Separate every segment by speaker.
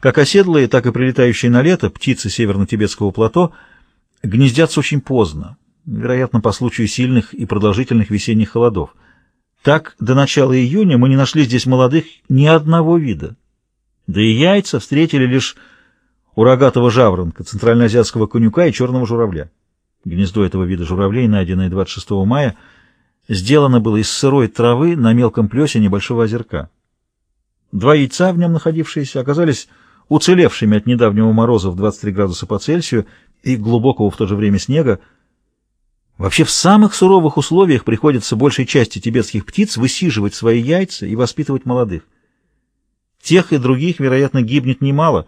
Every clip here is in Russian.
Speaker 1: Как оседлые, так и прилетающие на лето птицы северно-тибетского плато гнездятся очень поздно, вероятно, по случаю сильных и продолжительных весенних холодов. Так, до начала июня мы не нашли здесь молодых ни одного вида. Да и яйца встретили лишь у рогатого жаворонка, центральноазиатского конюка и черного журавля. Гнездо этого вида журавлей, найденное 26 мая, сделано было из сырой травы на мелком плесе небольшого озерка. Два яйца, в нем находившиеся, оказались уцелевшими от недавнего мороза в 23 градуса по Цельсию и глубокого в то же время снега. Вообще в самых суровых условиях приходится большей части тибетских птиц высиживать свои яйца и воспитывать молодых. Тех и других, вероятно, гибнет немало,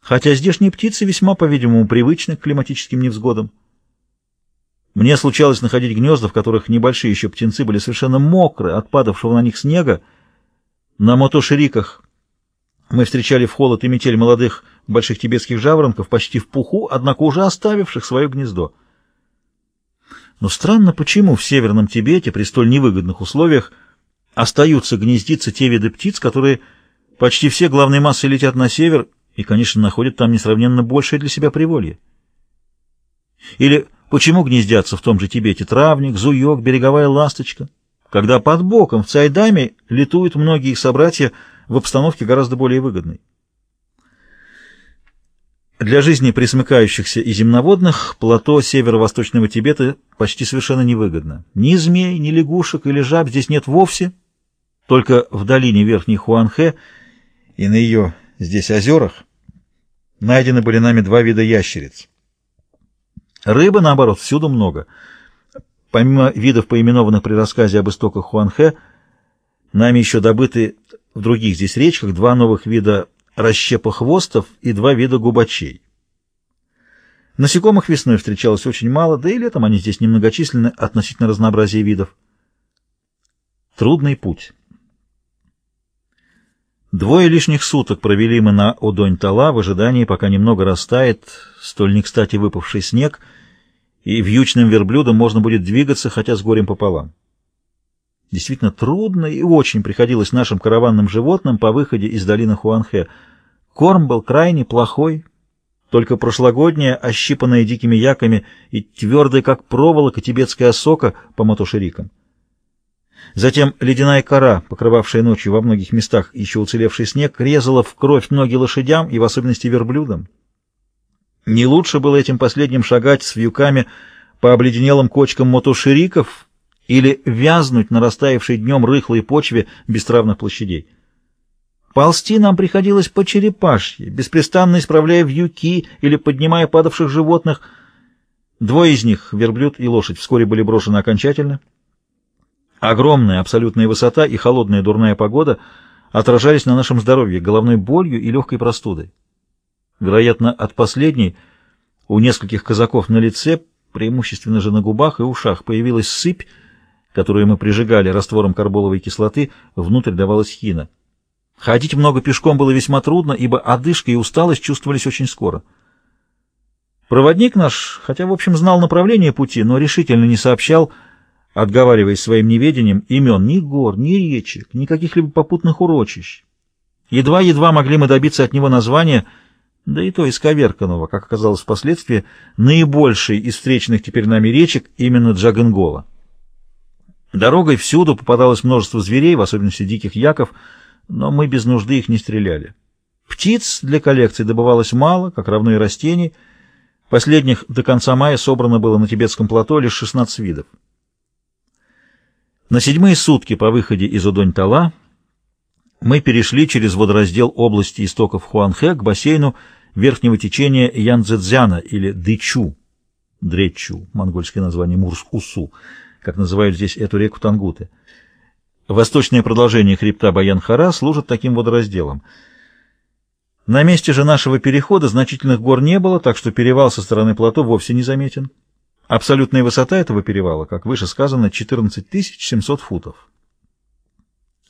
Speaker 1: хотя здешние птицы весьма, по-видимому, привычны к климатическим невзгодам. Мне случалось находить гнезда, в которых небольшие еще птенцы были совершенно мокрые от падавшего на них снега, на мотошириках мы встречали в холод и метель молодых больших тибетских жаворонков почти в пуху, однако уже оставивших свое гнездо. Но странно, почему в Северном Тибете при столь невыгодных условиях остаются гнездиться те виды птиц, которые почти все главные массы летят на север и, конечно, находят там несравненно большее для себя приволье. Или почему гнездятся в том же Тибете травник, зуёк, береговая ласточка, когда под боком в Цайдаме летуют многие их собратья в обстановке гораздо более выгодной. Для жизни присмыкающихся и земноводных плато северо-восточного Тибета почти совершенно невыгодно. Ни змей, ни лягушек или жаб здесь нет вовсе, только в долине Верхней Хуанхэ и на ее здесь озерах найдены были нами два вида ящериц. Рыбы, наоборот, всюду много — Помимо видов, поименованных при рассказе об истоках Хуанхэ, нами еще добыты в других здесь речках два новых вида расщепохвостов и два вида губачей. Насекомых весной встречалось очень мало, да и летом они здесь немногочисленны относительно разнообразия видов. Трудный путь. Двое лишних суток провели мы на Одонь-Тала в ожидании, пока немного растает столь не кстати выпавший снег — и вьючным верблюдом можно будет двигаться, хотя с горем пополам. Действительно трудно и очень приходилось нашим караванным животным по выходе из долины Хуанхэ. Корм был крайне плохой, только прошлогодняя, ощипанная дикими яками и твердая, как проволока, тибетская осока по мотоширикам. Затем ледяная кора, покрывавшая ночью во многих местах еще уцелевший снег, резала в кровь ноги лошадям и в особенности верблюдам. Не лучше было этим последним шагать с вьюками по обледенелым кочкам мотошириков или вязнуть на растаявшей днем рыхлой почве бестравных площадей. Ползти нам приходилось по черепашье, беспрестанно исправляя вьюки или поднимая падавших животных. Двое из них, верблюд и лошадь, вскоре были брошены окончательно. Огромная абсолютная высота и холодная дурная погода отражались на нашем здоровье головной болью и легкой простудой. Вероятно, от последней у нескольких казаков на лице, преимущественно же на губах и ушах, появилась сыпь, которую мы прижигали раствором карболовой кислоты, внутрь давалась хина. Ходить много пешком было весьма трудно, ибо одышка и усталость чувствовались очень скоро. Проводник наш, хотя, в общем, знал направление пути, но решительно не сообщал, отговариваясь своим неведением, имен ни гор, ни речек, ни каких-либо попутных урочищ. Едва-едва могли мы добиться от него названия — да и то исковерканного, как оказалось впоследствии, наибольший из встреченных теперь нами речек именно Джагенгола. Дорогой всюду попадалось множество зверей, в особенности диких яков, но мы без нужды их не стреляли. Птиц для коллекции добывалось мало, как равно и растений. Последних до конца мая собрано было на тибетском плато лишь 16 видов. На седьмые сутки по выходе из Удонь-Тала мы перешли через водораздел области истоков Хуанхэ к бассейну верхнего течения Янцзэцзяна или Дычу, Дречу, монгольское название Мурс-Усу, как называют здесь эту реку Тангуты. Восточное продолжение хребта Баян-Хара служит таким водоразделом. На месте же нашего перехода значительных гор не было, так что перевал со стороны плато вовсе не заметен. Абсолютная высота этого перевала, как выше сказано, 14 700 футов.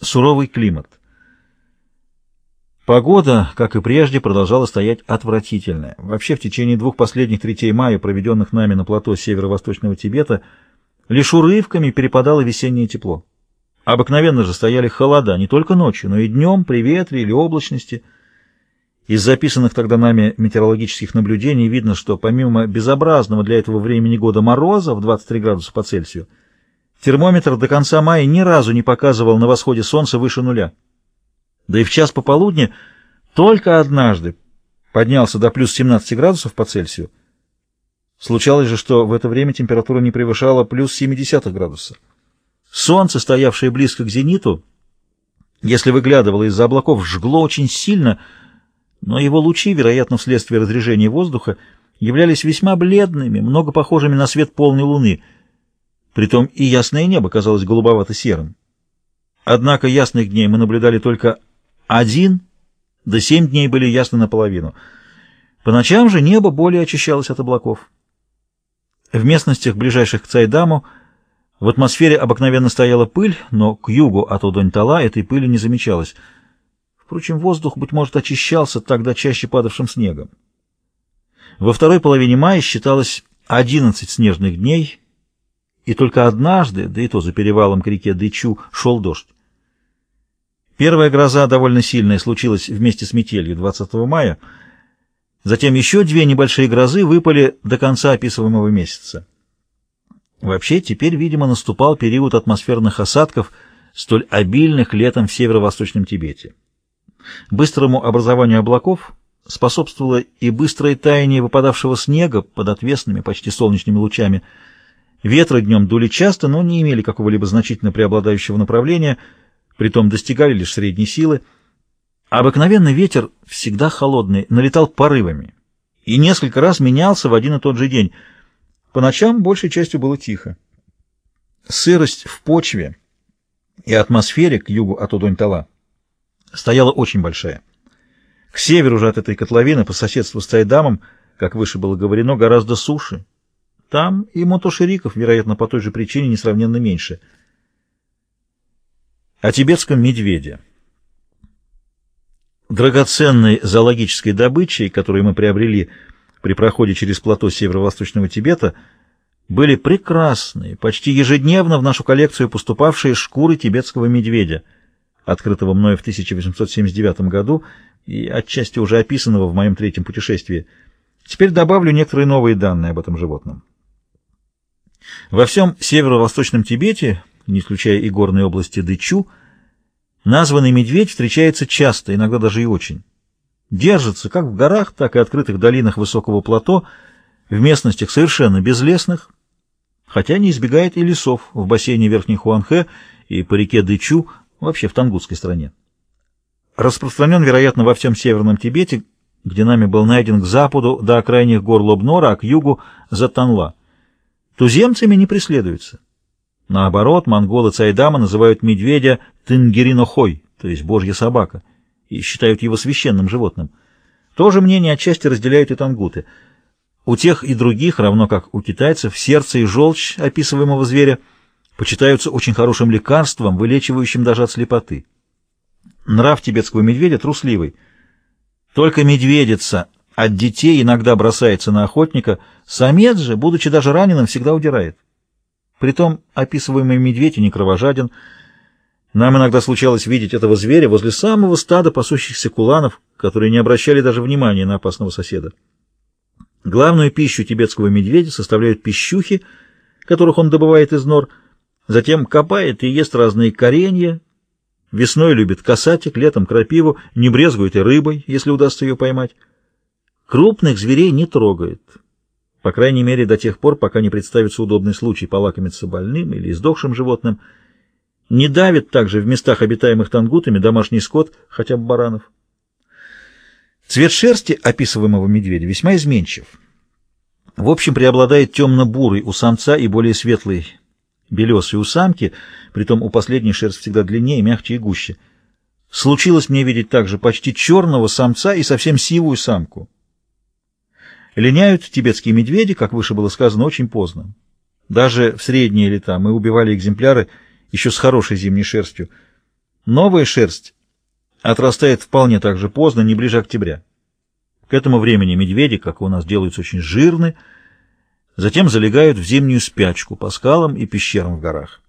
Speaker 1: Суровый климат. Погода, как и прежде, продолжала стоять отвратительная. Вообще, в течение двух последних третей мая, проведенных нами на плато северо-восточного Тибета, лишь урывками перепадало весеннее тепло. Обыкновенно же стояли холода не только ночью, но и днем, при ветре или облачности. Из записанных тогда нами метеорологических наблюдений видно, что помимо безобразного для этого времени года мороза в 23 градуса по Цельсию, термометр до конца мая ни разу не показывал на восходе солнца выше нуля. Да и в час пополудни только однажды поднялся до плюс 17 градусов по Цельсию. Случалось же, что в это время температура не превышала плюс 70 градуса. Солнце, стоявшее близко к зениту, если выглядывало из-за облаков, жгло очень сильно, но его лучи, вероятно, вследствие разрежения воздуха, являлись весьма бледными, много похожими на свет полной луны. Притом и ясное небо казалось голубовато-серым. Однако ясных дней мы наблюдали только один, до семь дней были ясны наполовину. По ночам же небо более очищалось от облаков. В местностях, ближайших к Цайдаму, в атмосфере обыкновенно стояла пыль, но к югу от Удонь-Тала этой пыли не замечалось. Впрочем, воздух, быть может, очищался тогда чаще падавшим снегом. Во второй половине мая считалось 11 снежных дней, и только однажды, да и то за перевалом к реке Дычу, шел дождь. Первая гроза, довольно сильная, случилась вместе с метелью 20 мая, затем еще две небольшие грозы выпали до конца описываемого месяца. Вообще, теперь, видимо, наступал период атмосферных осадков, столь обильных летом в северо-восточном Тибете. Быстрому образованию облаков способствовало и быстрое таяние выпадавшего снега под отвесными, почти солнечными лучами. Ветры днем дули часто, но не имели какого-либо значительно преобладающего направления, притом достигали лишь средней силы. Обыкновенный ветер, всегда холодный, налетал порывами и несколько раз менялся в один и тот же день. По ночам большей частью было тихо. Сырость в почве и атмосфере к югу от Удонь-Тала стояла очень большая. К северу же от этой котловины, по соседству с Тайдамом, как выше было говорено, гораздо суше. Там и мотошериков, вероятно, по той же причине несравненно меньше. О тибетском медведе. Драгоценной зоологической добычей, которую мы приобрели при проходе через плато северо-восточного Тибета, были прекрасные, почти ежедневно в нашу коллекцию поступавшие шкуры тибетского медведя — открытого мною в 1879 году и отчасти уже описанного в моем третьем путешествии. Теперь добавлю некоторые новые данные об этом животном. Во всем северо-восточном Тибете, не исключая и горной области Дычу, названный медведь встречается часто, иногда даже и очень. Держится как в горах, так и открытых долинах высокого плато, в местностях совершенно безлесных, хотя не избегает и лесов в бассейне Верхней Хуанхэ и по реке Дычу, вообще в Тангутской стране. Распространен, вероятно, во всем Северном Тибете, где нами был найден к западу до окраинных гор Лобнора, а к югу — за Танла. Туземцами не преследуется. Наоборот, монголы Цайдама называют медведя Тенгеринохой, то есть божья собака, и считают его священным животным. То же мнение отчасти разделяют и тангуты. У тех и других, равно как у китайцев, сердце и желчь описываемого зверя — почитаются очень хорошим лекарством, вылечивающим даже от слепоты. Нрав тибетского медведя трусливый. Только медведица от детей иногда бросается на охотника, самец же, будучи даже раненым, всегда удирает. Притом описываемый медведь и не кровожаден. Нам иногда случалось видеть этого зверя возле самого стада пасущихся куланов, которые не обращали даже внимания на опасного соседа. Главную пищу тибетского медведя составляют пищухи, которых он добывает из нор – Затем копает и ест разные коренья. Весной любит касатик, летом крапиву, не брезгует и рыбой, если удастся ее поймать. Крупных зверей не трогает. По крайней мере, до тех пор, пока не представится удобный случай полакомиться больным или издохшим животным. Не давит также в местах, обитаемых тангутами, домашний скот, хотя бы баранов. Цвет шерсти описываемого медведя весьма изменчив. В общем, преобладает темно-бурый у самца и более светлый белесой у самки, притом у последней шерсть всегда длиннее, мягче и гуще. Случилось мне видеть также почти черного самца и совсем сивую самку. Линяют тибетские медведи, как выше было сказано, очень поздно. Даже в средние лета мы убивали экземпляры еще с хорошей зимней шерстью. Новая шерсть отрастает вполне так же поздно, не ближе октября. К этому времени медведи, как у нас делаются, очень жирны, затем залегают в зимнюю спячку по скалам и пещерам в горах.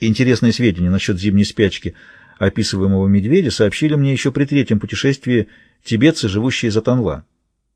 Speaker 1: Интересные сведения насчет зимней спячки описываемого медведя сообщили мне еще при третьем путешествии тибетцы, живущие за Танла.